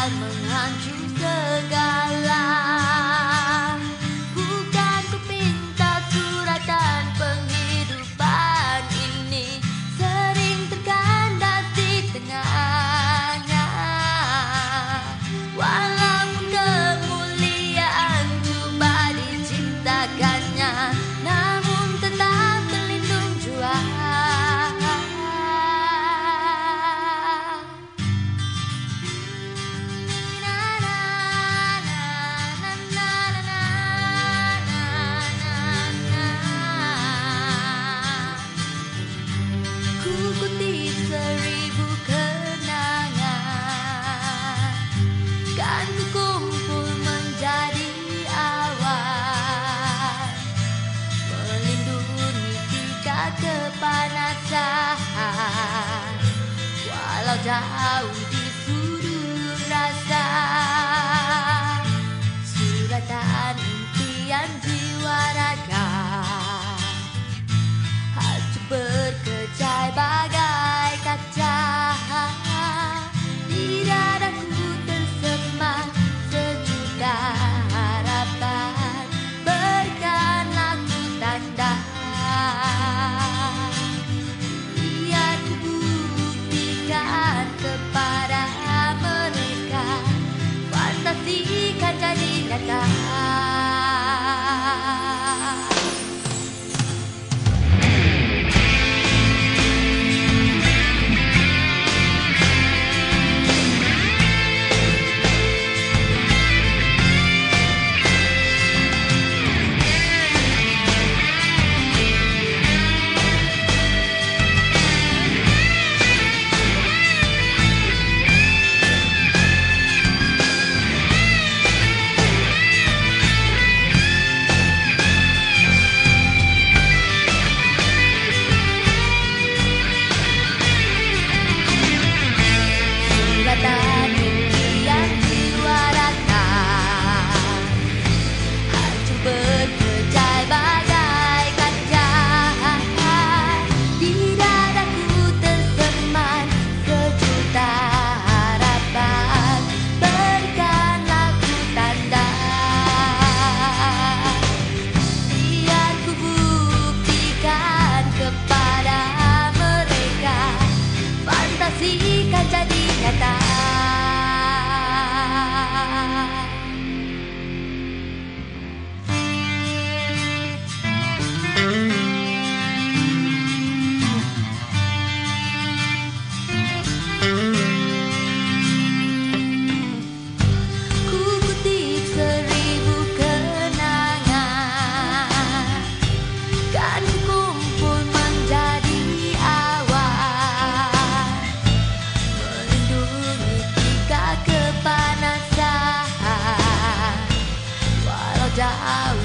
bakal menghancur segala kepanasan Walau jauh di I'll